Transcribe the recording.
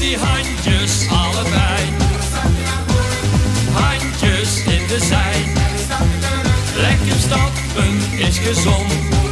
die handjes allebei. Handjes in de zij. Lekker stappen is gezond.